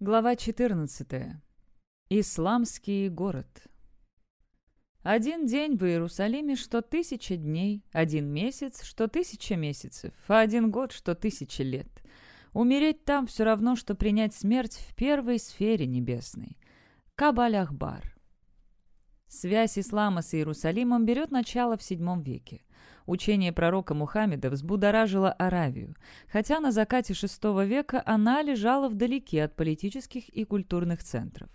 Глава 14. Исламский город. Один день в Иерусалиме, что тысяча дней, один месяц, что тысяча месяцев, а один год, что тысяча лет. Умереть там все равно, что принять смерть в первой сфере небесной. Кабаль-Ахбар. Связь ислама с Иерусалимом берет начало в VII веке. Учение пророка Мухаммеда взбудоражило Аравию, хотя на закате VI века она лежала вдалеке от политических и культурных центров.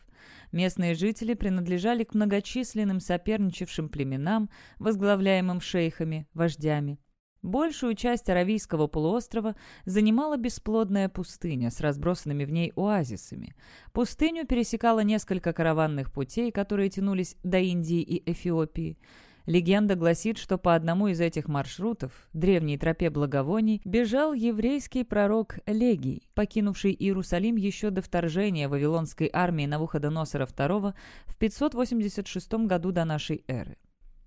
Местные жители принадлежали к многочисленным соперничавшим племенам, возглавляемым шейхами, вождями. Большую часть Аравийского полуострова занимала бесплодная пустыня с разбросанными в ней оазисами. Пустыню пересекало несколько караванных путей, которые тянулись до Индии и Эфиопии. Легенда гласит, что по одному из этих маршрутов, древней тропе благовоний, бежал еврейский пророк Легий, покинувший Иерусалим еще до вторжения Вавилонской армии Навуходоносора II в 586 году до нашей эры.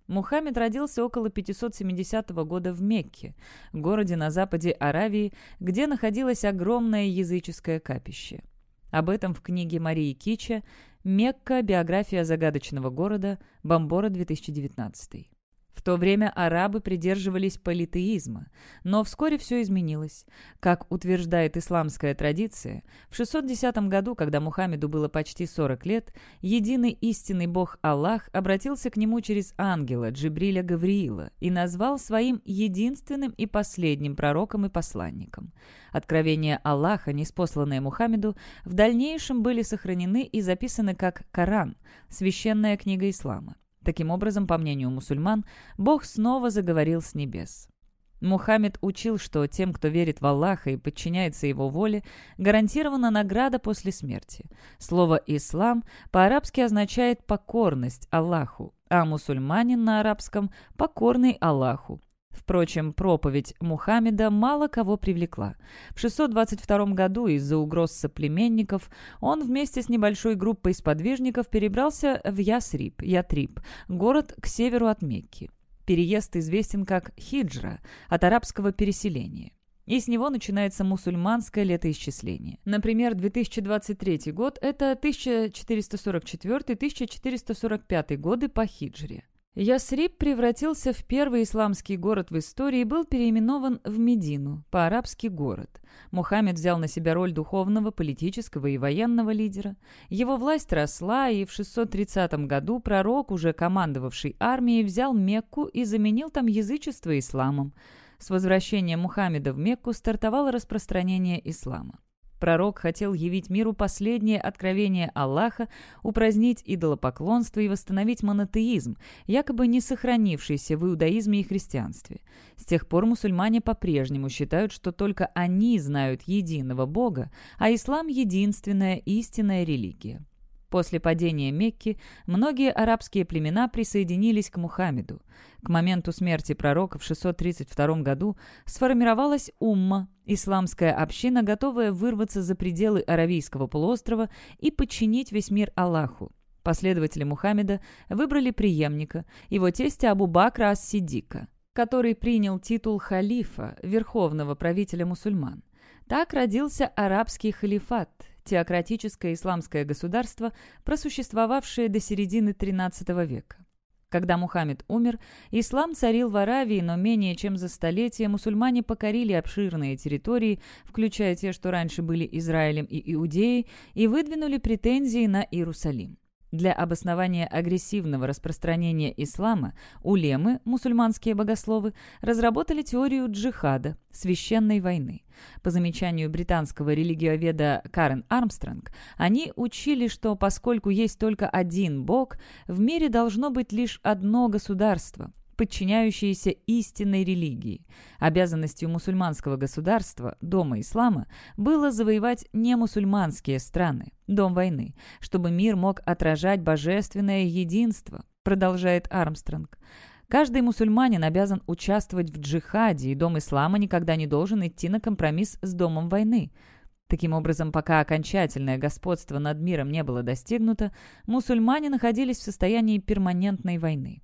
Мухаммед родился около 570 года в Мекке, городе на западе Аравии, где находилось огромное языческое капище. Об этом в книге Марии Кича Мекка. Биография загадочного города. Бомбора 2019. В то время арабы придерживались политеизма, но вскоре все изменилось. Как утверждает исламская традиция, в 610 году, когда Мухаммеду было почти 40 лет, единый истинный бог Аллах обратился к нему через ангела Джибриля Гавриила и назвал своим единственным и последним пророком и посланником. Откровения Аллаха, неспосланные Мухаммеду, в дальнейшем были сохранены и записаны как Коран, священная книга ислама. Таким образом, по мнению мусульман, Бог снова заговорил с небес. Мухаммед учил, что тем, кто верит в Аллаха и подчиняется его воле, гарантирована награда после смерти. Слово «ислам» по-арабски означает «покорность Аллаху», а мусульманин на арабском – «покорный Аллаху». Впрочем, проповедь Мухаммеда мало кого привлекла. В 622 году из-за угроз соплеменников он вместе с небольшой группой сподвижников перебрался в Ясриб, Ятриб, город к северу от Мекки. Переезд известен как хиджра, от арабского переселения. И с него начинается мусульманское летоисчисление. Например, 2023 год – это 1444-1445 годы по хиджре. Ясриб превратился в первый исламский город в истории и был переименован в Медину, по-арабски «город». Мухаммед взял на себя роль духовного, политического и военного лидера. Его власть росла, и в 630 году пророк, уже командовавший армией, взял Мекку и заменил там язычество исламом. С возвращением Мухаммеда в Мекку стартовало распространение ислама. Пророк хотел явить миру последнее откровение Аллаха, упразднить идолопоклонство и восстановить монотеизм, якобы не сохранившийся в иудаизме и христианстве. С тех пор мусульмане по-прежнему считают, что только они знают единого Бога, а ислам – единственная истинная религия. После падения Мекки многие арабские племена присоединились к Мухаммеду. К моменту смерти пророка в 632 году сформировалась умма, исламская община, готовая вырваться за пределы Аравийского полуострова и подчинить весь мир Аллаху. Последователи Мухаммеда выбрали преемника, его тестя Абу Бакра ас-Сиддика, который принял титул халифа, верховного правителя мусульман. Так родился арабский халифат – теократическое исламское государство, просуществовавшее до середины XIII века. Когда Мухаммед умер, ислам царил в Аравии, но менее чем за столетие мусульмане покорили обширные территории, включая те, что раньше были Израилем и Иудеей, и выдвинули претензии на Иерусалим. Для обоснования агрессивного распространения ислама улемы, мусульманские богословы, разработали теорию джихада, священной войны. По замечанию британского религиоведа Карен Армстронг, они учили, что поскольку есть только один бог, в мире должно быть лишь одно государство – подчиняющиеся истинной религии. Обязанностью мусульманского государства, Дома Ислама, было завоевать немусульманские страны, Дом войны, чтобы мир мог отражать божественное единство, продолжает Армстронг. Каждый мусульманин обязан участвовать в джихаде, и Дом Ислама никогда не должен идти на компромисс с Домом войны. Таким образом, пока окончательное господство над миром не было достигнуто, мусульмане находились в состоянии перманентной войны.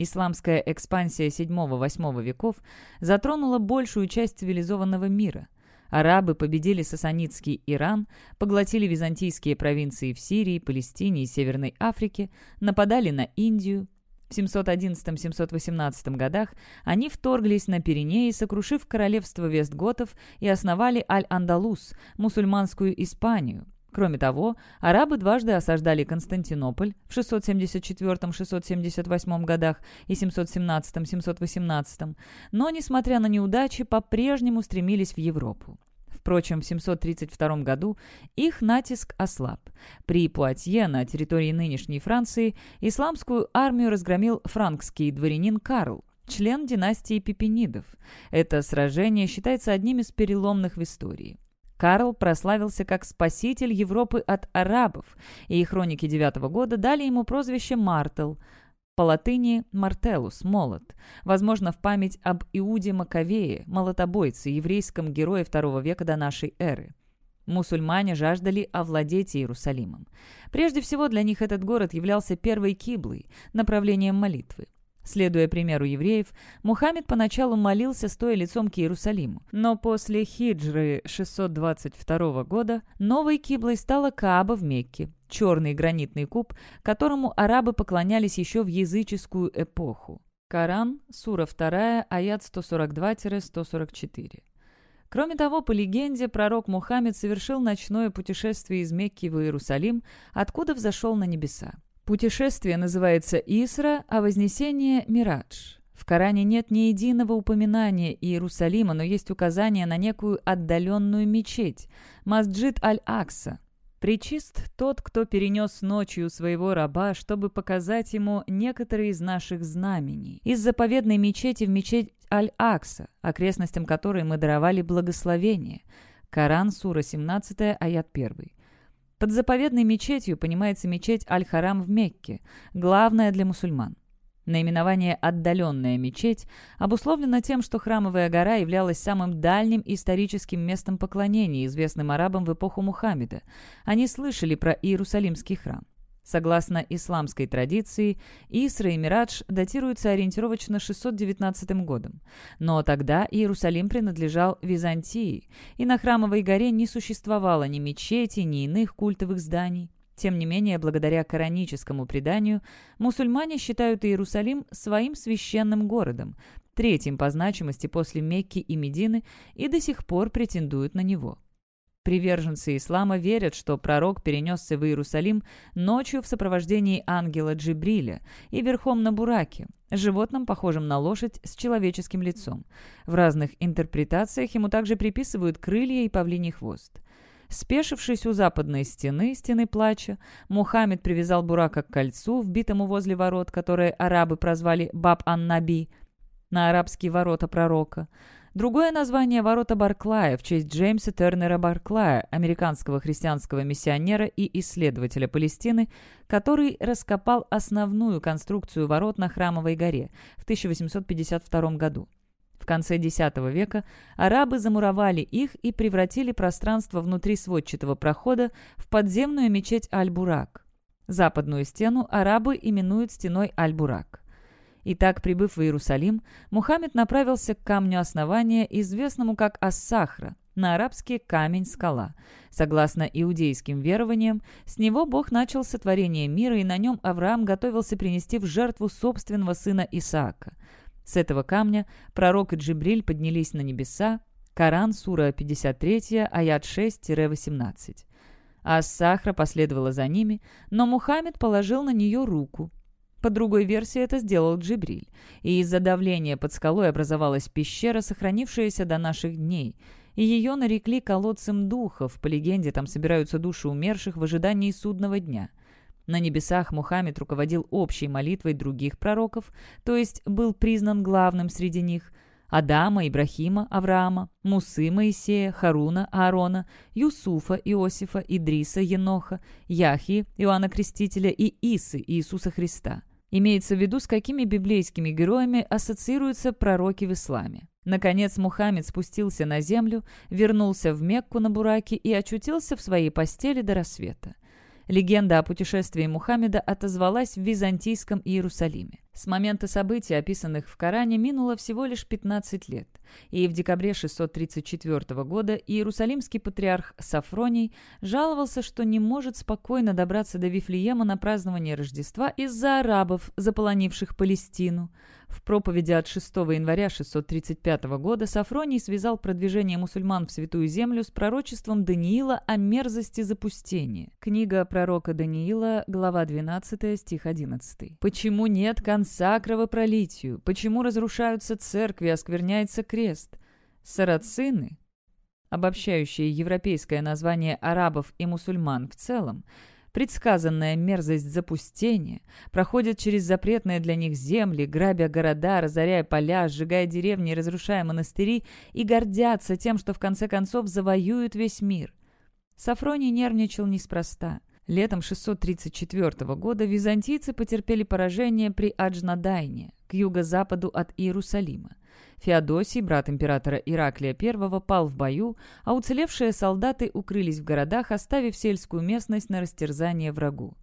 Исламская экспансия VII-VIII веков затронула большую часть цивилизованного мира. Арабы победили сасанидский Иран, поглотили византийские провинции в Сирии, Палестине и Северной Африке, нападали на Индию. В 711-718 годах они вторглись на Пиренеи, сокрушив королевство Вестготов и основали Аль-Андалус, мусульманскую Испанию. Кроме того, арабы дважды осаждали Константинополь в 674-678 годах и 717-718, но, несмотря на неудачи, по-прежнему стремились в Европу. Впрочем, в 732 году их натиск ослаб. При Пуатье на территории нынешней Франции исламскую армию разгромил франкский дворянин Карл, член династии Пипенидов. Это сражение считается одним из переломных в истории. Карл прославился как спаситель Европы от арабов, и хроники девятого года дали ему прозвище Мартел, по латыни «мартелус» — «молот», возможно, в память об Иуде Маковее, молотобойце, еврейском герое второго века до нашей эры. Мусульмане жаждали овладеть Иерусалимом. Прежде всего для них этот город являлся первой киблой, направлением молитвы. Следуя примеру евреев, Мухаммед поначалу молился, стоя лицом к Иерусалиму. Но после хиджры 622 года новой киблой стала Кааба в Мекке, черный гранитный куб, которому арабы поклонялись еще в языческую эпоху. Коран, сура 2, аят 142-144. Кроме того, по легенде, пророк Мухаммед совершил ночное путешествие из Мекки в Иерусалим, откуда взошел на небеса. Путешествие называется Исра, а Вознесение – Мирадж. В Коране нет ни единого упоминания Иерусалима, но есть указание на некую отдаленную мечеть – Масджид Аль-Акса. Причист тот, кто перенес ночью своего раба, чтобы показать ему некоторые из наших знамений. Из заповедной мечети в мечеть Аль-Акса, окрестностям которой мы даровали благословение. Коран, сура 17, аят 1. Под заповедной мечетью понимается мечеть Аль-Харам в Мекке, главная для мусульман. Наименование «отдаленная мечеть» обусловлено тем, что Храмовая гора являлась самым дальним историческим местом поклонения, известным арабам в эпоху Мухаммеда. Они слышали про Иерусалимский храм. Согласно исламской традиции, Исра и Мирадж датируются ориентировочно 619 годом. Но тогда Иерусалим принадлежал Византии, и на Храмовой горе не существовало ни мечети, ни иных культовых зданий. Тем не менее, благодаря кораническому преданию, мусульмане считают Иерусалим своим священным городом, третьим по значимости после Мекки и Медины, и до сих пор претендуют на него. Приверженцы ислама верят, что пророк перенесся в Иерусалим ночью в сопровождении ангела Джибриля и верхом на бураке, животном, похожем на лошадь с человеческим лицом. В разных интерпретациях ему также приписывают крылья и павлиний хвост. Спешившись у западной стены, стены плача, Мухаммед привязал бурака к кольцу, вбитому возле ворот, которые арабы прозвали Баб-ан-Наби, на арабские ворота пророка – Другое название «Ворота Барклая» в честь Джеймса Тернера Барклая, американского христианского миссионера и исследователя Палестины, который раскопал основную конструкцию ворот на Храмовой горе в 1852 году. В конце X века арабы замуровали их и превратили пространство внутри сводчатого прохода в подземную мечеть Аль-Бурак. Западную стену арабы именуют стеной Аль-Бурак. Итак, прибыв в Иерусалим, Мухаммед направился к камню основания, известному как Ас-Сахра, на арабский камень-скала. Согласно иудейским верованиям, с него Бог начал сотворение мира, и на нем Авраам готовился принести в жертву собственного сына Исаака. С этого камня пророк и Джибриль поднялись на небеса, Коран, сура 53, аят 6-18. Ас-Сахра последовала за ними, но Мухаммед положил на нее руку, по другой версии это сделал Джибриль, и из-за давления под скалой образовалась пещера, сохранившаяся до наших дней, и ее нарекли колодцем духов, по легенде там собираются души умерших в ожидании судного дня. На небесах Мухаммед руководил общей молитвой других пророков, то есть был признан главным среди них – Адама, Ибрахима, Авраама, Мусы, Моисея, Харуна, Аарона, Юсуфа, Иосифа, Идриса, Еноха, Яхи, Иоанна Крестителя и Исы, Иисуса Христа. Имеется в виду, с какими библейскими героями ассоциируются пророки в исламе. Наконец Мухаммед спустился на землю, вернулся в Мекку на Бураке и очутился в своей постели до рассвета. Легенда о путешествии Мухаммеда отозвалась в византийском Иерусалиме. С момента событий, описанных в Коране, минуло всего лишь 15 лет, и в декабре 634 года иерусалимский патриарх Сафроний жаловался, что не может спокойно добраться до Вифлеема на празднование Рождества из-за арабов, заполонивших Палестину. В проповеди от 6 января 635 года Сафроний связал продвижение мусульман в Святую Землю с пророчеством Даниила о мерзости запустения. Книга пророка Даниила, глава 12, стих 11. «Почему нет конца кровопролитию? Почему разрушаются церкви, оскверняется крест? Сарацины, обобщающие европейское название арабов и мусульман в целом, предсказанная мерзость запустения, проходят через запретные для них земли, грабя города, разоряя поля, сжигая деревни и разрушая монастыри, и гордятся тем, что в конце концов завоюют весь мир. Сафроний нервничал неспроста. Летом 634 года византийцы потерпели поражение при Аджнадайне, к юго-западу от Иерусалима. Феодосий, брат императора Ираклия I, пал в бою, а уцелевшие солдаты укрылись в городах, оставив сельскую местность на растерзание врагу.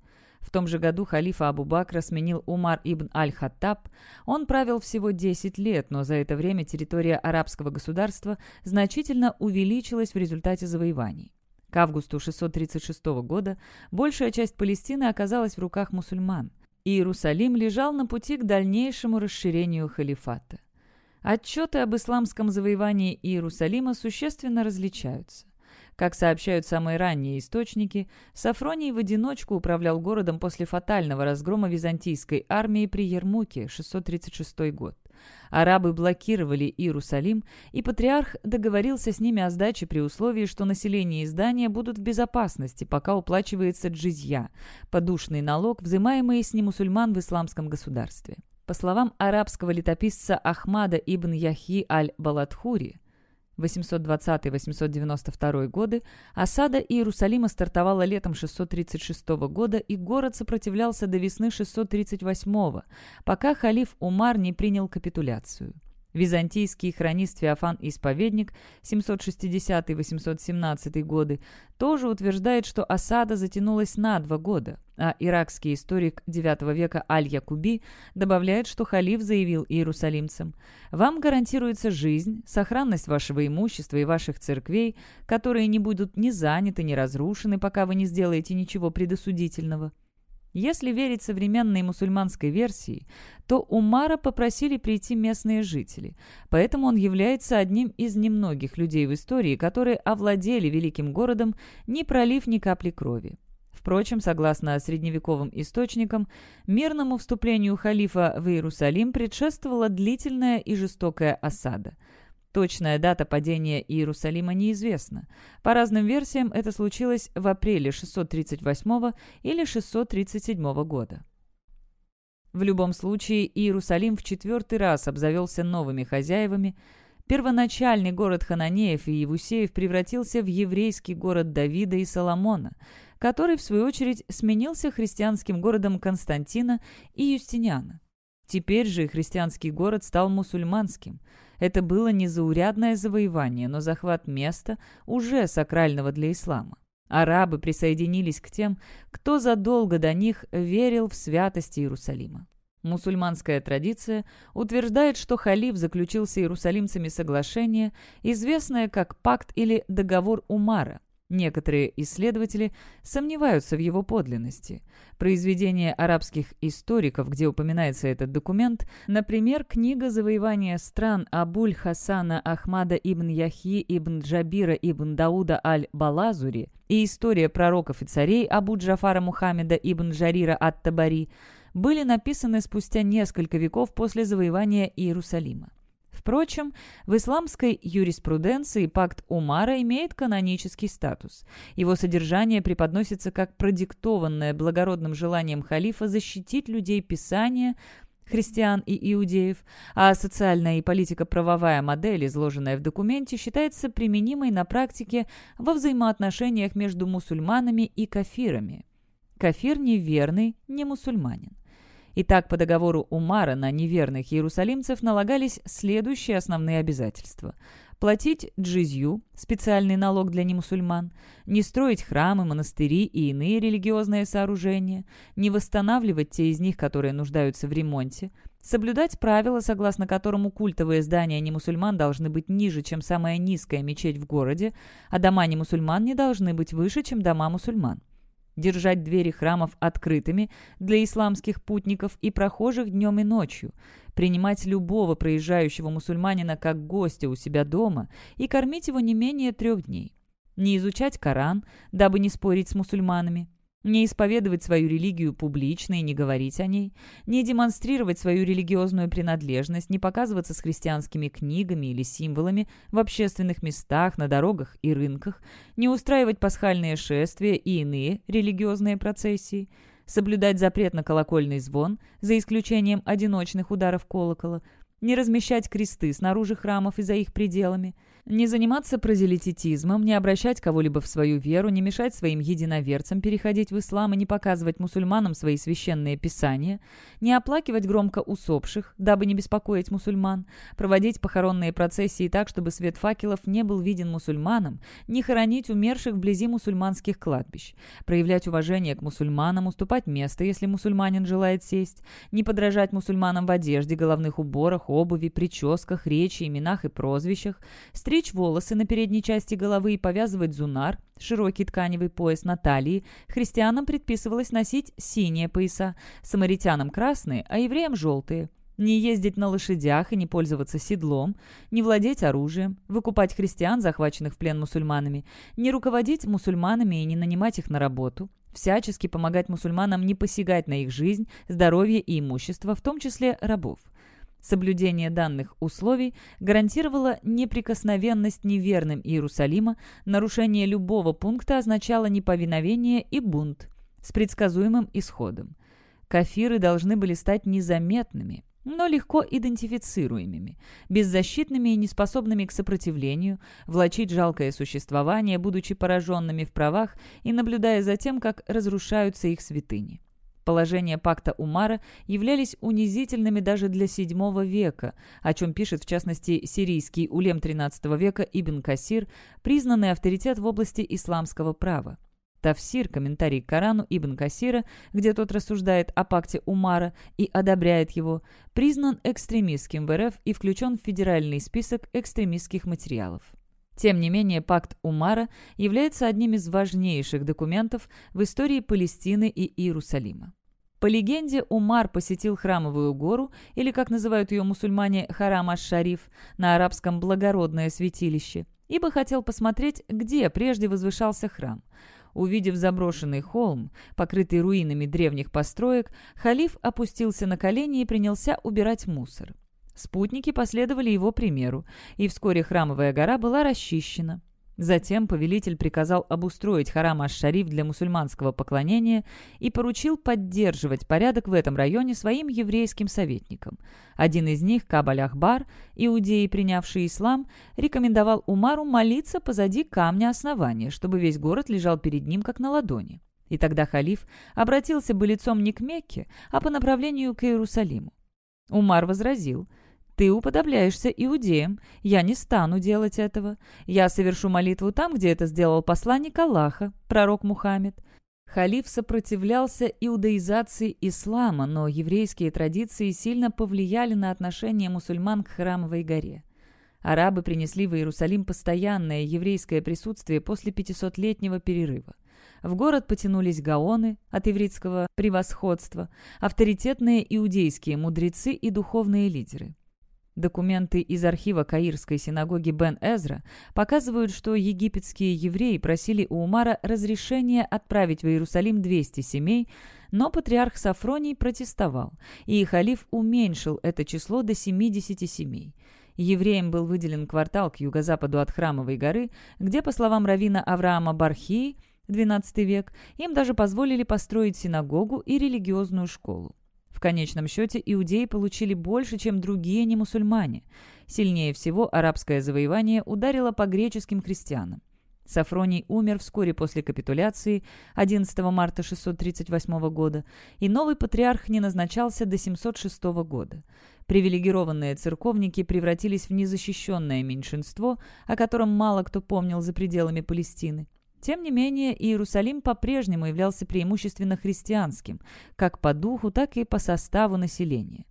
В том же году халифа Абу-Бакра сменил Умар ибн аль-Хаттаб. Он правил всего 10 лет, но за это время территория арабского государства значительно увеличилась в результате завоеваний. К августу 636 года большая часть Палестины оказалась в руках мусульман. Иерусалим лежал на пути к дальнейшему расширению халифата. Отчеты об исламском завоевании Иерусалима существенно различаются. Как сообщают самые ранние источники, Сафроний в одиночку управлял городом после фатального разгрома византийской армии при Ермуке, 636 год. Арабы блокировали Иерусалим, и патриарх договорился с ними о сдаче при условии, что население и здания будут в безопасности, пока уплачивается джизья, подушный налог, взимаемый с немусульман в исламском государстве. По словам арабского летописца Ахмада ибн Яхи аль-Балатхури, 820-892 годы, осада Иерусалима стартовала летом 636 года, и город сопротивлялся до весны 638, пока халиф Умар не принял капитуляцию. Византийский хронист Феофан Исповедник 760-817 годы тоже утверждает, что осада затянулась на два года, а иракский историк IX века Аль-Якуби добавляет, что халиф заявил иерусалимцам «Вам гарантируется жизнь, сохранность вашего имущества и ваших церквей, которые не будут ни заняты, ни разрушены, пока вы не сделаете ничего предосудительного». Если верить современной мусульманской версии, то Умара попросили прийти местные жители, поэтому он является одним из немногих людей в истории, которые овладели великим городом, не пролив ни капли крови. Впрочем, согласно средневековым источникам, мирному вступлению халифа в Иерусалим предшествовала длительная и жестокая осада – Точная дата падения Иерусалима неизвестна. По разным версиям это случилось в апреле 638 или 637 года. В любом случае, Иерусалим в четвертый раз обзавелся новыми хозяевами. Первоначальный город Хананеев и Евусеев превратился в еврейский город Давида и Соломона, который, в свою очередь, сменился христианским городом Константина и Юстиниана. Теперь же христианский город стал мусульманским – это было незаурядное завоевание, но захват места уже сакрального для ислама. Арабы присоединились к тем, кто задолго до них верил в святость Иерусалима. Мусульманская традиция утверждает, что халиф заключил с иерусалимцами соглашение, известное как пакт или договор Умара, Некоторые исследователи сомневаются в его подлинности. Произведения арабских историков, где упоминается этот документ, например, книга «Завоевание стран» Абуль Хасана Ахмада ибн Яхи ибн Джабира ибн Дауда аль-Балазури и история пророков и царей Абу Джафара Мухаммеда ибн Джарира ат-Табари были написаны спустя несколько веков после завоевания Иерусалима. Впрочем, в исламской юриспруденции пакт Умара имеет канонический статус. Его содержание преподносится как продиктованное благородным желанием халифа защитить людей Писания, христиан и иудеев, а социальная и политико-правовая модель, изложенная в документе, считается применимой на практике во взаимоотношениях между мусульманами и кафирами. Кафир неверный, не мусульманин. Итак, по договору Умара на неверных иерусалимцев налагались следующие основные обязательства. платить джизью, специальный налог для немусульман, не строить храмы, монастыри и иные религиозные сооружения, не восстанавливать те из них, которые нуждаются в ремонте, соблюдать правила, согласно которому культовые здания немусульман должны быть ниже, чем самая низкая мечеть в городе, а дома немусульман не должны быть выше, чем дома мусульман держать двери храмов открытыми для исламских путников и прохожих днем и ночью, принимать любого проезжающего мусульманина как гостя у себя дома и кормить его не менее трех дней, не изучать Коран, дабы не спорить с мусульманами, не исповедовать свою религию публично и не говорить о ней, не демонстрировать свою религиозную принадлежность, не показываться с христианскими книгами или символами в общественных местах, на дорогах и рынках, не устраивать пасхальные шествия и иные религиозные процессии, соблюдать запрет на колокольный звон, за исключением одиночных ударов колокола, не размещать кресты снаружи храмов и за их пределами – не заниматься прозелитизмом, не обращать кого-либо в свою веру, не мешать своим единоверцам переходить в ислам и не показывать мусульманам свои священные писания, не оплакивать громко усопших, дабы не беспокоить мусульман, проводить похоронные процессии так, чтобы свет факелов не был виден мусульманам, не хоронить умерших вблизи мусульманских кладбищ, проявлять уважение к мусульманам, уступать место, если мусульманин желает сесть, не подражать мусульманам в одежде, головных уборах, обуви, прическах, речи, именах и прозвищах, стричь волосы на передней части головы и повязывать зунар, широкий тканевый пояс на талии, христианам предписывалось носить синие пояса, самаритянам красные, а евреям желтые. Не ездить на лошадях и не пользоваться седлом, не владеть оружием, выкупать христиан, захваченных в плен мусульманами, не руководить мусульманами и не нанимать их на работу, всячески помогать мусульманам не посягать на их жизнь, здоровье и имущество, в том числе рабов. Соблюдение данных условий гарантировало неприкосновенность неверным Иерусалима, нарушение любого пункта означало неповиновение и бунт с предсказуемым исходом. Кафиры должны были стать незаметными, но легко идентифицируемыми, беззащитными и неспособными к сопротивлению, влачить жалкое существование, будучи пораженными в правах и наблюдая за тем, как разрушаются их святыни. Положения пакта Умара являлись унизительными даже для VII века, о чем пишет в частности сирийский улем XIII века Ибн Касир, признанный авторитет в области исламского права. Тавсир, комментарий к Корану Ибн Касира, где тот рассуждает о пакте Умара и одобряет его, признан экстремистским в РФ и включен в федеральный список экстремистских материалов. Тем не менее, пакт Умара является одним из важнейших документов в истории Палестины и Иерусалима. По легенде, Умар посетил Храмовую гору, или, как называют ее мусульмане, Харам аш-Шариф, на арабском «благородное святилище», ибо хотел посмотреть, где прежде возвышался храм. Увидев заброшенный холм, покрытый руинами древних построек, халиф опустился на колени и принялся убирать мусор. Спутники последовали его примеру, и вскоре храмовая гора была расчищена. Затем повелитель приказал обустроить харам аш-Шариф для мусульманского поклонения и поручил поддерживать порядок в этом районе своим еврейским советникам. Один из них, Кабаль Ахбар, иудеи, принявший ислам, рекомендовал Умару молиться позади камня основания, чтобы весь город лежал перед ним как на ладони. И тогда халиф обратился бы лицом не к Мекке, а по направлению к Иерусалиму. Умар возразил – ты уподобляешься иудеям. Я не стану делать этого. Я совершу молитву там, где это сделал посланник Аллаха, пророк Мухаммед. Халиф сопротивлялся иудаизации ислама, но еврейские традиции сильно повлияли на отношение мусульман к Храмовой горе. Арабы принесли в Иерусалим постоянное еврейское присутствие после 500-летнего перерыва. В город потянулись гаоны от еврейского превосходства, авторитетные иудейские мудрецы и духовные лидеры. Документы из архива Каирской синагоги Бен Эзра показывают, что египетские евреи просили у Умара разрешения отправить в Иерусалим 200 семей, но патриарх Сафроний протестовал, и халиф уменьшил это число до 70 семей. Евреям был выделен квартал к юго-западу от Храмовой горы, где, по словам равина Авраама Бархии, XII век, им даже позволили построить синагогу и религиозную школу. В конечном счете иудеи получили больше, чем другие немусульмане. Сильнее всего арабское завоевание ударило по греческим христианам. Сафроний умер вскоре после капитуляции 11 марта 638 года, и новый патриарх не назначался до 706 года. Привилегированные церковники превратились в незащищенное меньшинство, о котором мало кто помнил за пределами Палестины. Тем не менее, Иерусалим по-прежнему являлся преимущественно христианским, как по духу, так и по составу населения.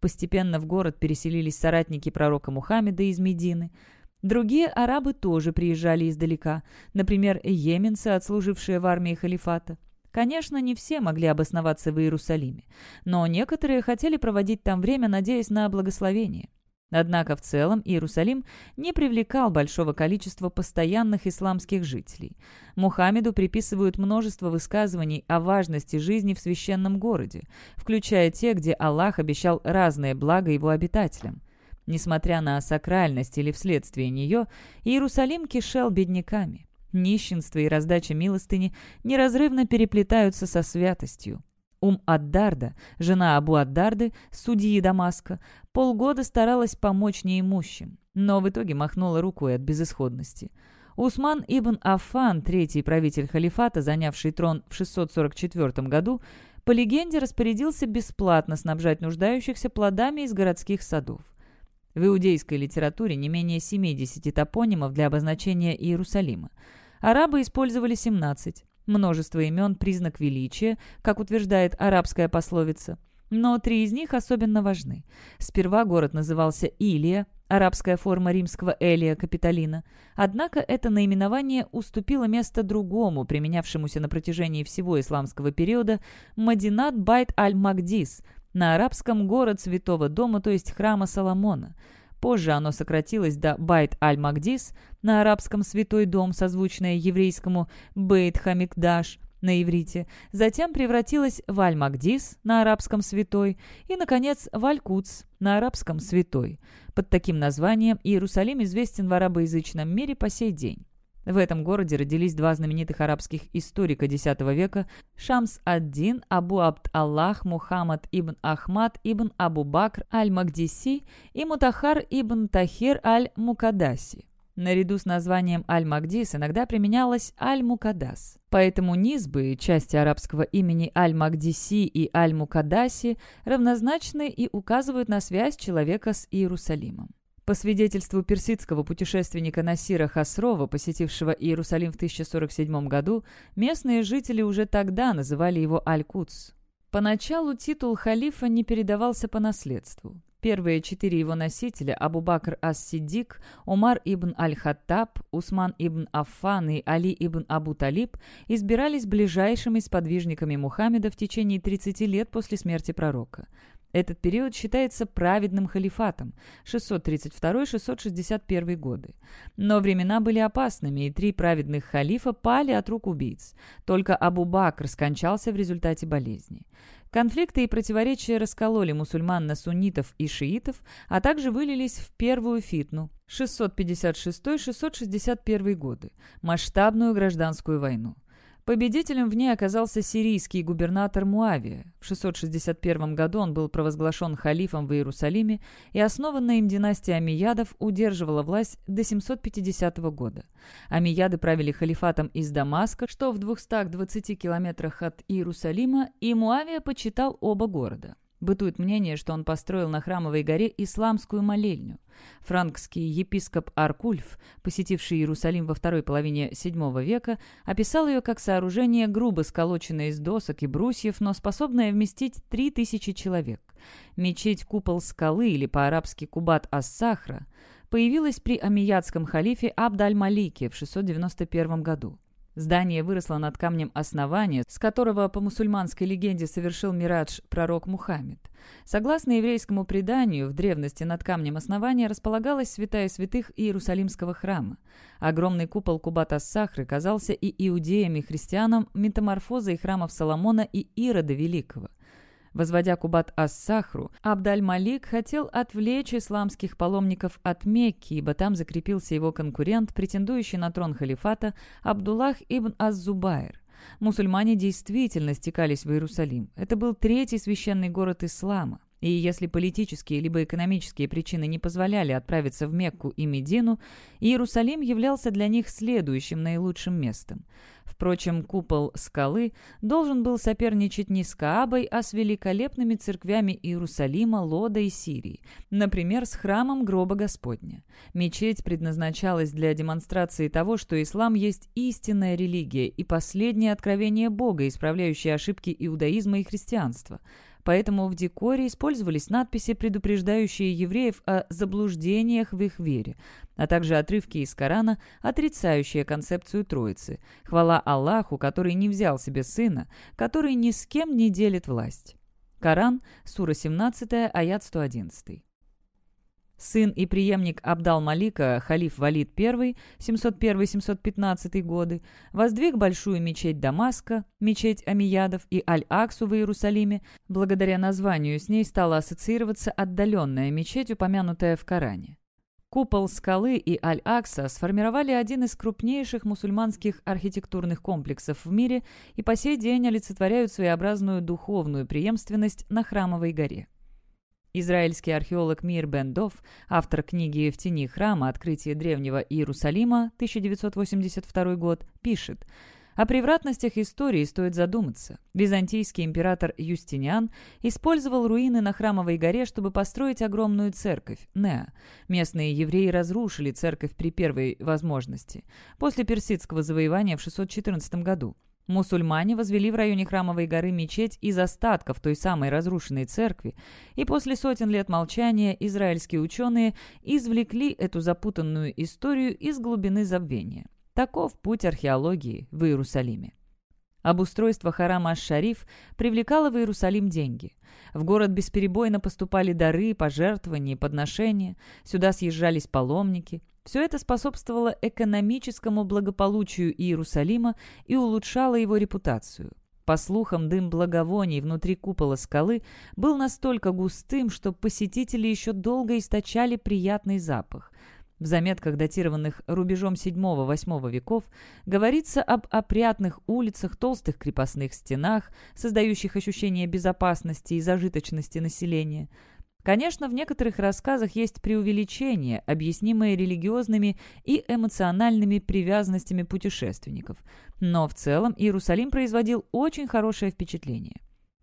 Постепенно в город переселились соратники пророка Мухаммеда из Медины – Другие арабы тоже приезжали издалека, например, йеменцы, отслужившие в армии халифата. Конечно, не все могли обосноваться в Иерусалиме, но некоторые хотели проводить там время, надеясь на благословение. Однако в целом Иерусалим не привлекал большого количества постоянных исламских жителей. Мухаммеду приписывают множество высказываний о важности жизни в священном городе, включая те, где Аллах обещал разные блага его обитателям. Несмотря на сакральность или вследствие нее, Иерусалим кишел бедняками. Нищенство и раздача милостыни неразрывно переплетаются со святостью. Ум Аддарда, жена Абу Аддарды, судьи Дамаска, полгода старалась помочь неимущим, но в итоге махнула рукой от безысходности. Усман ибн Аффан, третий правитель халифата, занявший трон в 644 году, по легенде распорядился бесплатно снабжать нуждающихся плодами из городских садов. В иудейской литературе не менее 70 топонимов для обозначения Иерусалима. Арабы использовали 17. Множество имен – признак величия, как утверждает арабская пословица. Но три из них особенно важны. Сперва город назывался Илия, арабская форма римского Элия Капитолина. Однако это наименование уступило место другому, применявшемуся на протяжении всего исламского периода, Мадинат Байт аль-Магдис – на арабском город Святого Дома, то есть храма Соломона. Позже оно сократилось до Байт-аль-Магдис, на арабском «Святой дом», созвучное еврейскому Бейт-Хамикдаш на иврите, затем превратилось в Аль-Магдис, на арабском «Святой», и, наконец, в Аль-Кудс, на арабском «Святой». Под таким названием Иерусалим известен в арабоязычном мире по сей день. В этом городе родились два знаменитых арабских историка X века Шамс ад-Дин Абу Абд-Аллах Мухаммад ибн Ахмад ибн Абу Бакр аль-Магдиси и Мутахар ибн Тахир аль-Мукадаси. Наряду с названием Аль-Магдис иногда применялось Аль-Мукадас. Поэтому низбы, части арабского имени Аль-Магдиси и Аль-Мукадаси, равнозначны и указывают на связь человека с Иерусалимом. По свидетельству персидского путешественника Насира Хасрова, посетившего Иерусалим в 1047 году, местные жители уже тогда называли его Аль-Кудс. Поначалу титул халифа не передавался по наследству. Первые четыре его носителя – Абу Бакр ас-Сиддик, Умар ибн аль-Хаттаб, Усман ибн Аффан и Али ибн Абу Талиб – избирались ближайшими сподвижниками Мухаммеда в течение 30 лет после смерти пророка. Этот период считается праведным халифатом 632-661 годы. Но времена были опасными, и три праведных халифа пали от рук убийц. Только Абу Бакр скончался в результате болезни. Конфликты и противоречия раскололи мусульман на суннитов и шиитов, а также вылились в первую фитну 656-661 годы, масштабную гражданскую войну. Победителем в ней оказался сирийский губернатор Муавия. В 661 году он был провозглашен халифом в Иерусалиме, и основанная им династия Амиядов удерживала власть до 750 года. Амияды правили халифатом из Дамаска, что в 220 километрах от Иерусалима, и Муавия почитал оба города. Бытует мнение, что он построил на Храмовой горе исламскую молельню. Франкский епископ Аркульф, посетивший Иерусалим во второй половине VII века, описал ее как сооружение, грубо сколоченное из досок и брусьев, но способное вместить 3000 человек. Мечеть Купол Скалы или по-арабски Кубат Ас-Сахра появилась при амиядском халифе Абд-аль-Малике в 691 году. Здание выросло над камнем основания, с которого по мусульманской легенде совершил мирадж пророк Мухаммед. Согласно еврейскому преданию, в древности над камнем основания располагалась святая святых Иерусалимского храма. Огромный купол Кубата-Сахры казался и иудеям, и христианам метаморфозой храмов Соломона и Ирода Великого. Возводя Кубат ас-Сахру, Абдаль-Малик хотел отвлечь исламских паломников от Мекки, ибо там закрепился его конкурент, претендующий на трон халифата Абдуллах ибн аз-Зубайр. Мусульмане действительно стекались в Иерусалим. Это был третий священный город ислама. И если политические либо экономические причины не позволяли отправиться в Мекку и Медину, Иерусалим являлся для них следующим наилучшим местом. Впрочем, купол скалы должен был соперничать не с Каабой, а с великолепными церквями Иерусалима, Лода и Сирии, например, с храмом гроба Господня. Мечеть предназначалась для демонстрации того, что ислам есть истинная религия и последнее откровение Бога, исправляющее ошибки иудаизма и христианства – поэтому в декоре использовались надписи, предупреждающие евреев о заблуждениях в их вере, а также отрывки из Корана, отрицающие концепцию Троицы. Хвала Аллаху, который не взял себе сына, который ни с кем не делит власть. Коран, сура 17, аят 111. Сын и преемник Абдал-Малика, халиф Валид I, 701-715 годы, воздвиг большую мечеть Дамаска, мечеть Амиядов и Аль-Аксу в Иерусалиме. Благодаря названию с ней стала ассоциироваться отдаленная мечеть, упомянутая в Коране. Купол скалы и Аль-Акса сформировали один из крупнейших мусульманских архитектурных комплексов в мире и по сей день олицетворяют своеобразную духовную преемственность на Храмовой горе. Израильский археолог Мир Бендов, автор книги «В тени храма. Открытие древнего Иерусалима», 1982 год, пишет о превратностях истории стоит задуматься. Византийский император Юстиниан использовал руины на Храмовой горе, чтобы построить огромную церковь, Неа. Местные евреи разрушили церковь при первой возможности, после персидского завоевания в 614 году. Мусульмане возвели в районе Храмовой горы мечеть из остатков той самой разрушенной церкви, и после сотен лет молчания израильские ученые извлекли эту запутанную историю из глубины забвения. Таков путь археологии в Иерусалиме. Обустройство харама Аш-Шариф привлекало в Иерусалим деньги. В город бесперебойно поступали дары, пожертвования и подношения, сюда съезжались паломники. Все это способствовало экономическому благополучию Иерусалима и улучшало его репутацию. По слухам, дым благовоний внутри купола скалы был настолько густым, что посетители еще долго источали приятный запах. В заметках, датированных рубежом VII-VIII веков, говорится об опрятных улицах, толстых крепостных стенах, создающих ощущение безопасности и зажиточности населения – Конечно, в некоторых рассказах есть преувеличения, объяснимые религиозными и эмоциональными привязанностями путешественников, но в целом Иерусалим производил очень хорошее впечатление.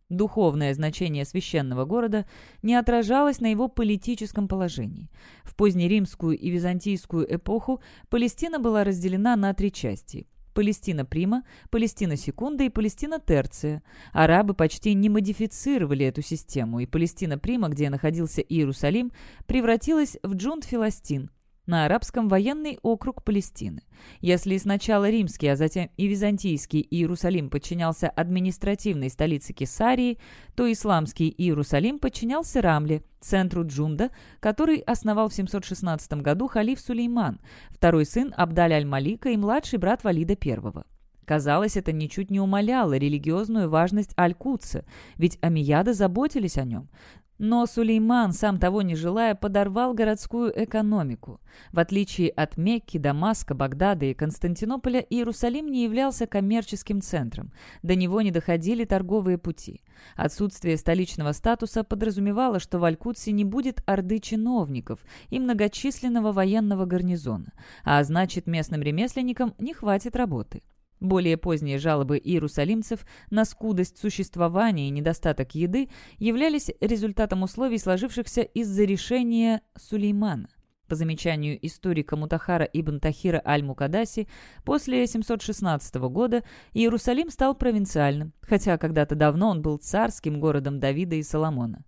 Духовное значение священного города не отражалось на его политическом положении. В позднеримскую и византийскую эпоху Палестина была разделена на три части Палестина Прима, Палестина Секунда и Палестина Терция. Арабы почти не модифицировали эту систему, и Палестина Прима, где находился Иерусалим, превратилась в Джунд-Филастин, на арабском военный округ Палестины. Если сначала римский, а затем и византийский Иерусалим подчинялся административной столице Кесарии, то исламский Иерусалим подчинялся Рамле, центру Джунда, который основал в 716 году халиф Сулейман, второй сын Абдаль-аль-Малика и младший брат Валида I. Казалось, это ничуть не умаляло религиозную важность Аль-Кутса, ведь амияды заботились о нем. Но Сулейман, сам того не желая, подорвал городскую экономику. В отличие от Мекки, Дамаска, Багдада и Константинополя, Иерусалим не являлся коммерческим центром. До него не доходили торговые пути. Отсутствие столичного статуса подразумевало, что в Алькутсе не будет орды чиновников и многочисленного военного гарнизона, а значит местным ремесленникам не хватит работы. Более поздние жалобы иерусалимцев на скудость существования и недостаток еды являлись результатом условий, сложившихся из-за решения Сулеймана. По замечанию историка Мутахара ибн Тахира аль-Мукадаси, после 716 года Иерусалим стал провинциальным, хотя когда-то давно он был царским городом Давида и Соломона.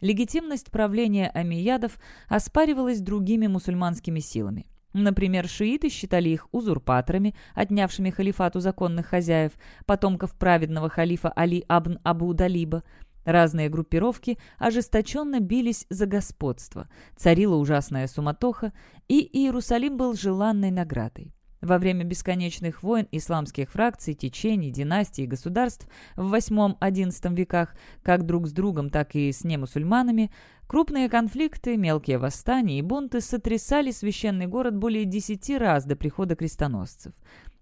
Легитимность правления амиядов оспаривалась другими мусульманскими силами. Например, шииты считали их узурпаторами, отнявшими халифат у законных хозяев, потомков праведного халифа Али Абн Абу Далиба. Разные группировки ожесточенно бились за господство, царила ужасная суматоха, и Иерусалим был желанной наградой. Во время бесконечных войн исламских фракций, течений, династий и государств в VIII-XI веках, как друг с другом, так и с немусульманами, крупные конфликты, мелкие восстания и бунты сотрясали священный город более десяти раз до прихода крестоносцев.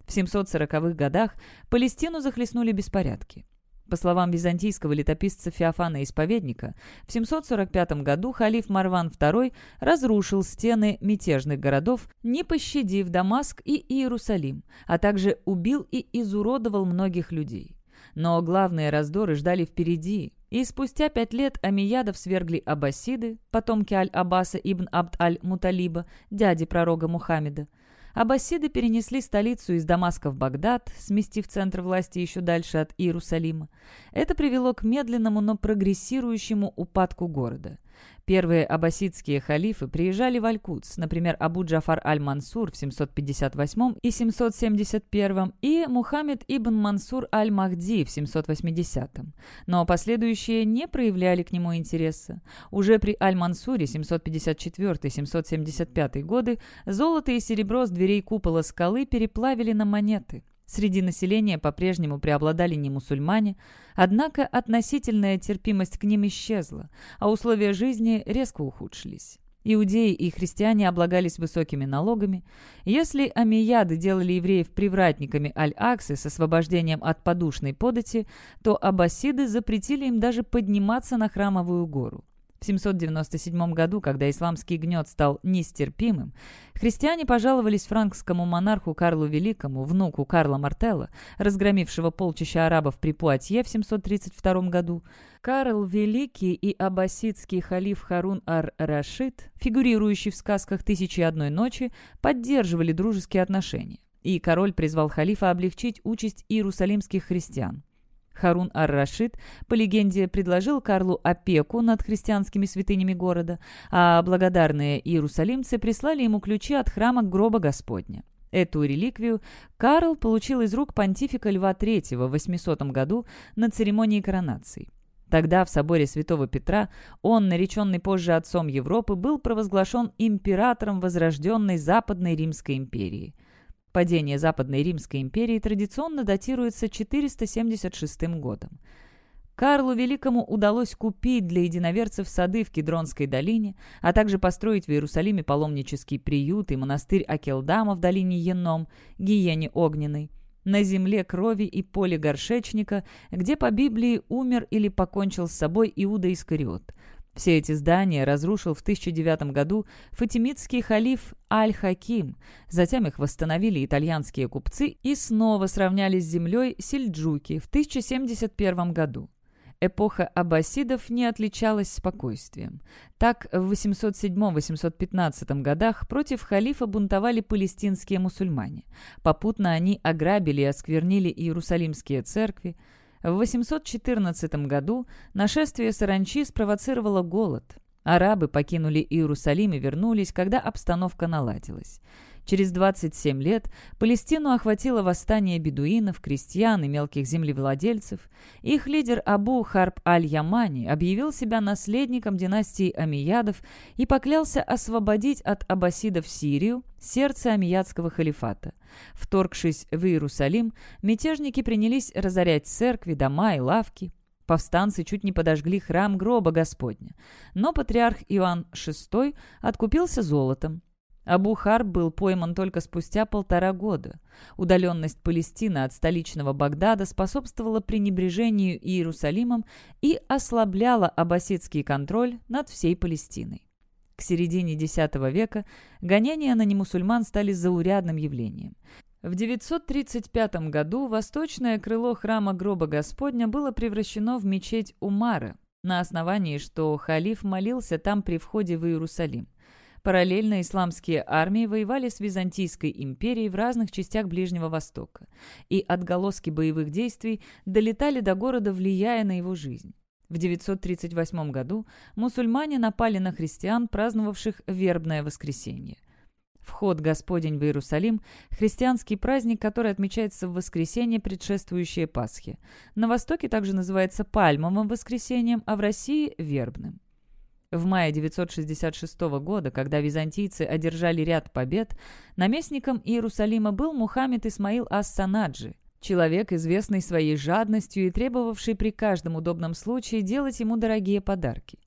В 740-х годах Палестину захлестнули беспорядки. По словам византийского летописца Феофана Исповедника, в 745 году халиф Марван II разрушил стены мятежных городов, не пощадив Дамаск и Иерусалим, а также убил и изуродовал многих людей. Но главные раздоры ждали впереди, и спустя пять лет Амиядов свергли аббасиды, потомки Аль-Аббаса ибн Абд-Аль-Муталиба, дяди пророка Мухаммеда. Аббасиды перенесли столицу из Дамаска в Багдад, сместив центр власти еще дальше от Иерусалима. Это привело к медленному, но прогрессирующему упадку города – Первые аббасидские халифы приезжали в Аль-Кудс, например, Абу Джафар аль-Мансур в 758 и 771 и Мухаммед ибн Мансур аль-Махди в 780. Но последующие не проявляли к нему интереса. Уже при аль-Мансуре 754-775 годы золото и серебро с дверей купола скалы переплавили на монеты. Среди населения по-прежнему преобладали не мусульмане, однако относительная терпимость к ним исчезла, а условия жизни резко ухудшились. Иудеи и христиане облагались высокими налогами. Если амияды делали евреев привратниками Аль-Аксы с освобождением от подушной подати, то аббасиды запретили им даже подниматься на храмовую гору. В 797 году, когда исламский гнет стал нестерпимым, христиане пожаловались франкскому монарху Карлу Великому, внуку Карла Мартелла, разгромившего полчища арабов при Пуатье в 732 году. Карл Великий и аббасидский халиф Харун ар-Рашид, фигурирующий в сказках «Тысячи одной ночи», поддерживали дружеские отношения. И король призвал халифа облегчить участь иерусалимских христиан. Харун ар-Рашид, по легенде, предложил Карлу опеку над христианскими святынями города, а благодарные иерусалимцы прислали ему ключи от храма гроба Господня. Эту реликвию Карл получил из рук понтифика Льва III в 800 году на церемонии коронации. Тогда в соборе святого Петра он, нареченный позже отцом Европы, был провозглашен императором возрожденной Западной Римской империи – Падение Западной Римской империи традиционно датируется 476 годом. Карлу Великому удалось купить для единоверцев сады в Кедронской долине, а также построить в Иерусалиме паломнический приют и монастырь Акелдама в долине Еном, Гиене Огненной, на земле крови и поле горшечника, где по Библии умер или покончил с собой Иуда Искариот – все эти здания разрушил в 1009 году фатимидский халиф Аль-Хаким. Затем их восстановили итальянские купцы и снова сравняли с землей сельджуки в 1071 году. Эпоха аббасидов не отличалась спокойствием. Так, в 807-815 годах против халифа бунтовали палестинские мусульмане. Попутно они ограбили и осквернили иерусалимские церкви. В 814 году нашествие саранчи спровоцировало голод. Арабы покинули Иерусалим и вернулись, когда обстановка наладилась. Через 27 лет Палестину охватило восстание бедуинов, крестьян и мелких землевладельцев. Их лидер Абу Харб аль-Ямани объявил себя наследником династии Амиядов и поклялся освободить от аббасидов Сирию, сердце Амиядского халифата. Вторгшись в Иерусалим, мятежники принялись разорять церкви, дома и лавки. Повстанцы чуть не подожгли храм гроба Господня. Но патриарх Иоанн VI откупился золотом. Абу-Харб был пойман только спустя полтора года. Удаленность Палестины от столичного Багдада способствовала пренебрежению Иерусалимом и ослабляла аббасидский контроль над всей Палестиной. К середине X века гонения на немусульман стали заурядным явлением. В 935 году восточное крыло храма гроба Господня было превращено в мечеть Умара, на основании, что халиф молился там при входе в Иерусалим. Параллельно исламские армии воевали с Византийской империей в разных частях Ближнего Востока, и отголоски боевых действий долетали до города, влияя на его жизнь. В 938 году мусульмане напали на христиан, праздновавших вербное воскресенье. Вход Господень в Иерусалим – христианский праздник, который отмечается в воскресенье, предшествующее Пасхе. На Востоке также называется Пальмовым воскресеньем, а в России – Вербным. В мае 966 года, когда византийцы одержали ряд побед, наместником Иерусалима был Мухаммед Исмаил ас-Санаджи, человек, известный своей жадностью и требовавший при каждом удобном случае делать ему дорогие подарки.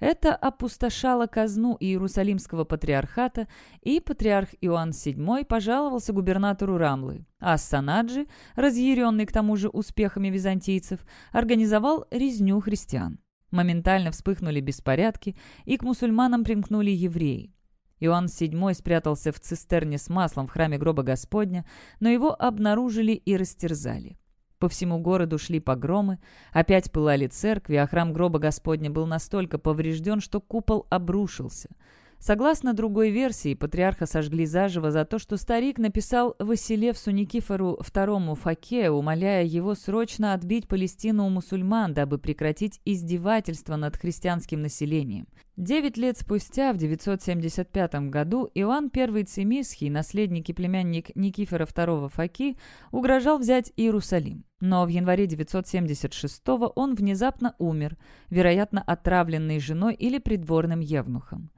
Это опустошало казну Иерусалимского патриархата, и патриарх Иоанн VII пожаловался губернатору Рамлы, а Санаджи, разъяренный к тому же успехами византийцев, организовал резню христиан. Моментально вспыхнули беспорядки, и к мусульманам примкнули евреи. Иоанн VII спрятался в цистерне с маслом в храме гроба Господня, но его обнаружили и растерзали. По всему городу шли погромы, опять пылали церкви, а храм гроба Господня был настолько поврежден, что купол обрушился. Согласно другой версии, патриарха сожгли заживо за то, что старик написал Василевсу Никифору II Факе, умоляя его срочно отбить Палестину у мусульман, дабы прекратить издевательство над христианским населением. Девять лет спустя, в 975 году, Иоанн I Цимисхий, наследник и племянник Никифора II Факи, угрожал взять Иерусалим. Но в январе 976 он внезапно умер, вероятно, отравленный женой или придворным евнухом.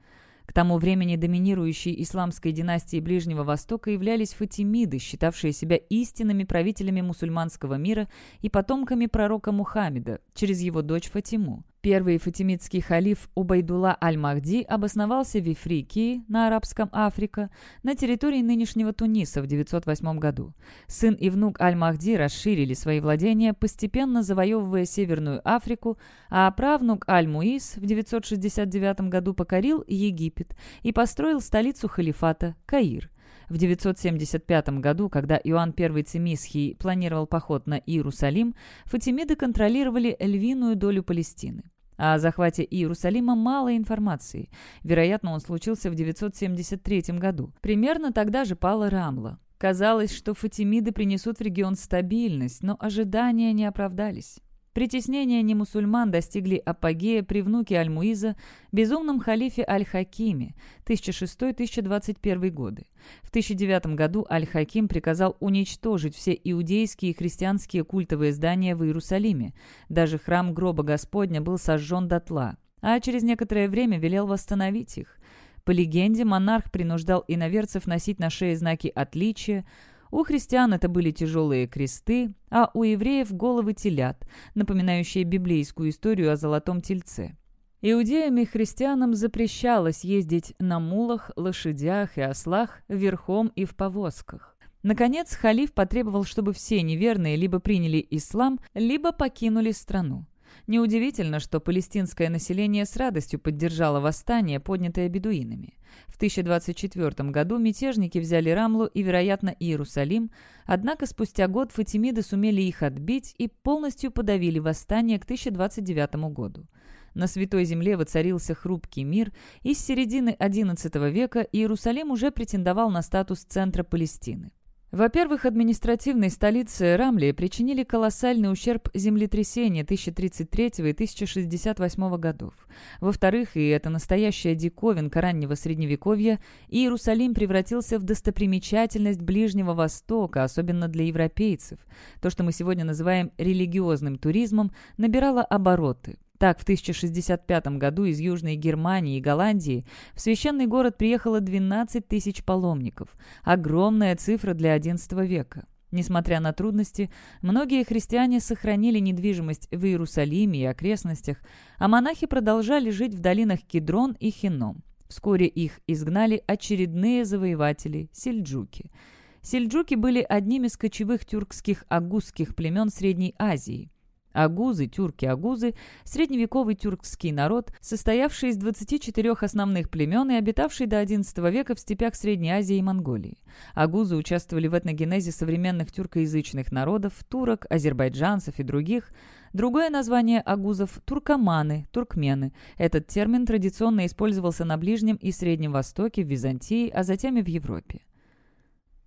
К тому времени доминирующей исламской династией Ближнего Востока являлись фатимиды, считавшие себя истинными правителями мусульманского мира и потомками пророка Мухаммеда через его дочь Фатиму. Первый фатимидский халиф Убайдулла аль-Махди обосновался в Ифрикии, на арабском Африка, на территории нынешнего Туниса в 908 году. Сын и внук аль-Махди расширили свои владения, постепенно завоевывая Северную Африку, а правнук аль-Муис в 969 году покорил Египет и построил столицу халифата – Каир – в 975 году, когда Иоанн I Цимисхий планировал поход на Иерусалим, фатимиды контролировали львиную долю Палестины. О захвате Иерусалима мало информации. Вероятно, он случился в 973 году. Примерно тогда же пала Рамла. Казалось, что фатимиды принесут в регион стабильность, но ожидания не оправдались. Притеснения немусульман достигли апогея при внуке Аль-Муиза, безумном халифе Аль-Хакиме, 1006-1021 годы. В 1009 году Аль-Хаким приказал уничтожить все иудейские и христианские культовые здания в Иерусалиме. Даже храм гроба Господня был сожжен дотла, а через некоторое время велел восстановить их. По легенде, монарх принуждал иноверцев носить на шее знаки отличия, у христиан это были тяжелые кресты, а у евреев – головы телят, напоминающие библейскую историю о золотом тельце. Иудеям и христианам запрещалось ездить на мулах, лошадях и ослах, верхом и в повозках. Наконец, халиф потребовал, чтобы все неверные либо приняли ислам, либо покинули страну. Неудивительно, что палестинское население с радостью поддержало восстание, поднятое бедуинами. В 1024 году мятежники взяли Рамлу и, вероятно, Иерусалим, однако спустя год фатимиды сумели их отбить и полностью подавили восстание к 1029 году. На Святой Земле воцарился хрупкий мир, и с середины XI века Иерусалим уже претендовал на статус центра Палестины. Во-первых, административной столице Рамли причинили колоссальный ущерб землетрясения 1033 и 1068 годов. Во-вторых, и это настоящая диковинка раннего Средневековья, Иерусалим превратился в достопримечательность Ближнего Востока, особенно для европейцев. То, что мы сегодня называем религиозным туризмом, набирало обороты – так, в 1065 году из Южной Германии и Голландии в священный город приехало 12 тысяч паломников. Огромная цифра для XI века. Несмотря на трудности, многие христиане сохранили недвижимость в Иерусалиме и окрестностях, а монахи продолжали жить в долинах Кедрон и Хином. Вскоре их изгнали очередные завоеватели – сельджуки. Сельджуки были одним из кочевых тюркских агузских племен Средней Азии – Агузы, тюрки-агузы – средневековый тюркский народ, состоявший из 24 основных племен и обитавший до XI века в степях Средней Азии и Монголии. Агузы участвовали в этногенезе современных тюркоязычных народов, турок, азербайджанцев и других. Другое название агузов – туркоманы, туркмены. Этот термин традиционно использовался на Ближнем и Среднем Востоке, в Византии, а затем и в Европе.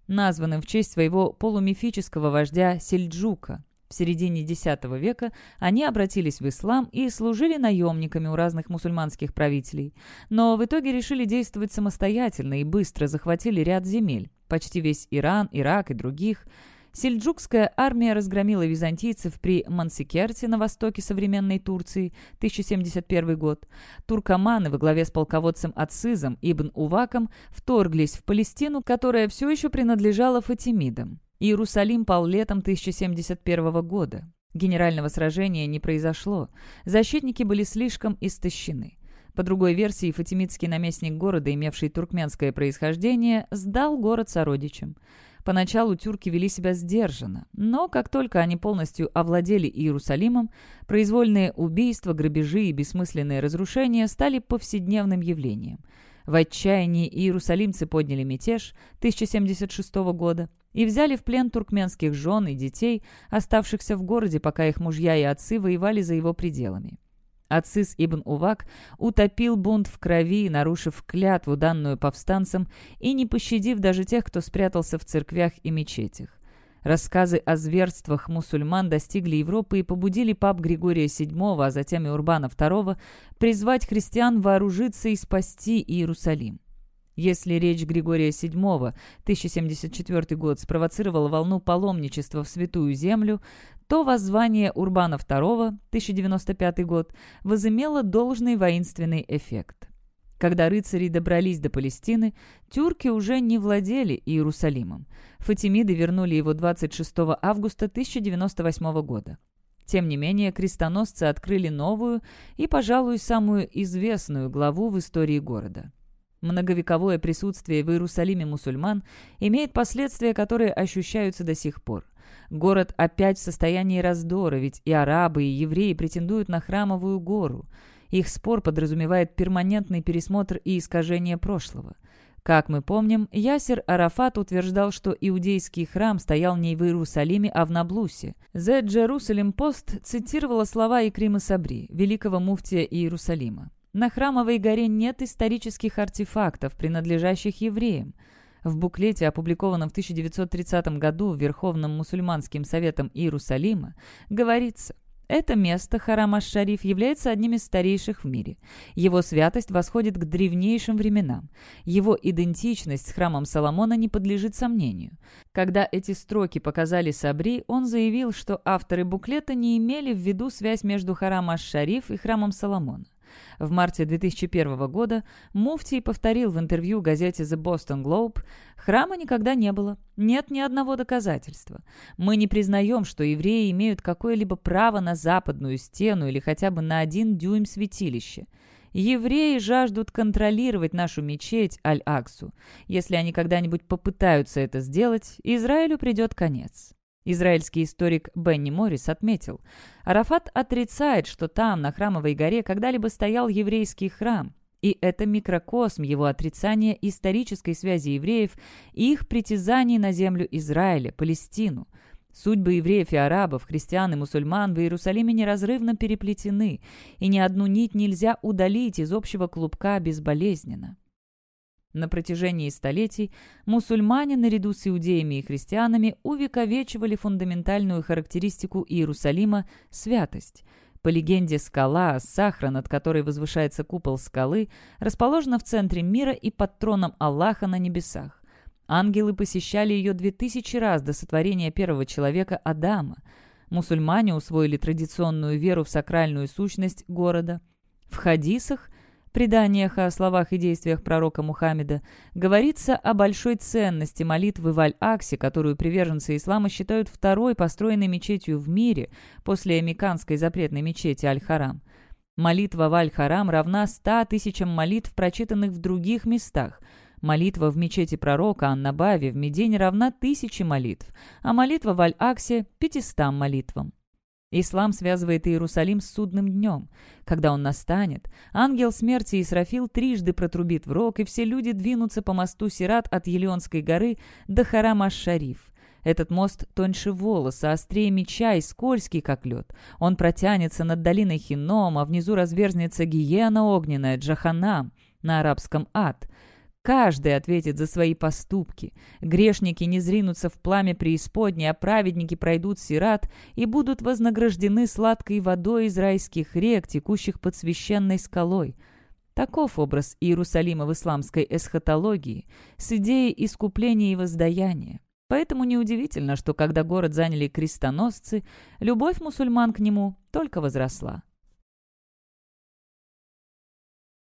Названным в честь своего полумифического вождя Сельджука – в середине X века они обратились в ислам и служили наемниками у разных мусульманских правителей. Но в итоге решили действовать самостоятельно и быстро захватили ряд земель. Почти весь Иран, Ирак и других. Сельджукская армия разгромила византийцев при Мансикерте на востоке современной Турции, 1071 год. Туркоманы во главе с полководцем Ацизом Ибн Уваком вторглись в Палестину, которая все еще принадлежала Фатимидам. Иерусалим пал летом 1071 года. Генерального сражения не произошло. Защитники были слишком истощены. По другой версии, фатимидский наместник города, имевший туркменское происхождение, сдал город сородичам. Поначалу тюрки вели себя сдержанно, но как только они полностью овладели Иерусалимом, произвольные убийства, грабежи и бессмысленные разрушения стали повседневным явлением. В отчаянии иерусалимцы подняли мятеж 1076 года и взяли в плен туркменских жен и детей, оставшихся в городе, пока их мужья и отцы воевали за его пределами. Ацис ибн Увак утопил бунт в крови, нарушив клятву, данную повстанцам, и не пощадив даже тех, кто спрятался в церквях и мечетях. Рассказы о зверствах мусульман достигли Европы и побудили пап Григория VII, а затем и Урбана II, призвать христиан вооружиться и спасти Иерусалим. Если речь Григория VII, 1074 год, спровоцировала волну паломничества в Святую Землю, то воззвание Урбана II, 1095 год, возымело должный воинственный эффект. Когда рыцари добрались до Палестины, тюрки уже не владели Иерусалимом. Фатимиды вернули его 26 августа 1098 года. Тем не менее, крестоносцы открыли новую и, пожалуй, самую известную главу в истории города. Многовековое присутствие в Иерусалиме мусульман имеет последствия, которые ощущаются до сих пор. Город опять в состоянии раздора, ведь и арабы, и евреи претендуют на храмовую гору. Их спор подразумевает перманентный пересмотр и искажение прошлого. Как мы помним, Ясер Арафат утверждал, что иудейский храм стоял не в Иерусалиме, а в Наблусе. The Jerusalem Post цитировала слова Икрима Сабри, великого муфтия Иерусалима. «На храмовой горе нет исторических артефактов, принадлежащих евреям. В буклете, опубликованном в 1930 году Верховным мусульманским советом Иерусалима, говорится это место, Харам аш-Шариф, является одним из старейших в мире. Его святость восходит к древнейшим временам. Его идентичность с храмом Соломона не подлежит сомнению. Когда эти строки показали Сабри, он заявил, что авторы буклета не имели в виду связь между Харам аш-Шариф и храмом Соломона. В марте 2001 года Муфтий повторил в интервью газете The Boston Globe «Храма никогда не было. Нет ни одного доказательства. Мы не признаем, что евреи имеют какое-либо право на западную стену или хотя бы на один дюйм святилища. Евреи жаждут контролировать нашу мечеть Аль-Аксу. Если они когда-нибудь попытаются это сделать, Израилю придет конец. Израильский историк Бенни Моррис отметил, Арафат отрицает, что там, на Храмовой горе, когда-либо стоял еврейский храм, и это микрокосм его отрицания исторической связи евреев и их притязаний на землю Израиля, Палестину. Судьбы евреев и арабов, христиан и мусульман в Иерусалиме неразрывно переплетены, и ни одну нить нельзя удалить из общего клубка безболезненно. На протяжении столетий мусульмане наряду с иудеями и христианами увековечивали фундаментальную характеристику Иерусалима – святость. По легенде, скала, сахра, над которой возвышается купол скалы, расположена в центре мира и под троном Аллаха на небесах. Ангелы посещали ее две тысячи раз до сотворения первого человека Адама. Мусульмане усвоили традиционную веру в сакральную сущность города. В хадисах преданиях о словах и действиях пророка Мухаммеда говорится о большой ценности молитвы в Аль-Аксе, которую приверженцы ислама считают второй построенной мечетью в мире после американской запретной мечети Аль-Харам. Молитва в Аль-Харам равна 100 тысячам молитв, прочитанных в других местах. Молитва в мечети пророка Аннабави в Медине равна тысяче молитв, а молитва в Аль-Аксе – 500 молитвам. Ислам связывает Иерусалим с судным днем. Когда он настанет, ангел смерти Исрафил трижды протрубит в рог, и все люди двинутся по мосту Сират от Елеонской горы до Харама шариф Этот мост тоньше волоса, острее меча и скользкий, как лед. Он протянется над долиной Хином, а внизу разверзнется гиена огненная, Джаханам, на арабском ад — Каждый ответит за свои поступки. Грешники не зринутся в пламя преисподней, а праведники пройдут сират и будут вознаграждены сладкой водой из райских рек, текущих под священной скалой. Таков образ Иерусалима в исламской эсхатологии с идеей искупления и воздаяния. Поэтому неудивительно, что когда город заняли крестоносцы, любовь мусульман к нему только возросла.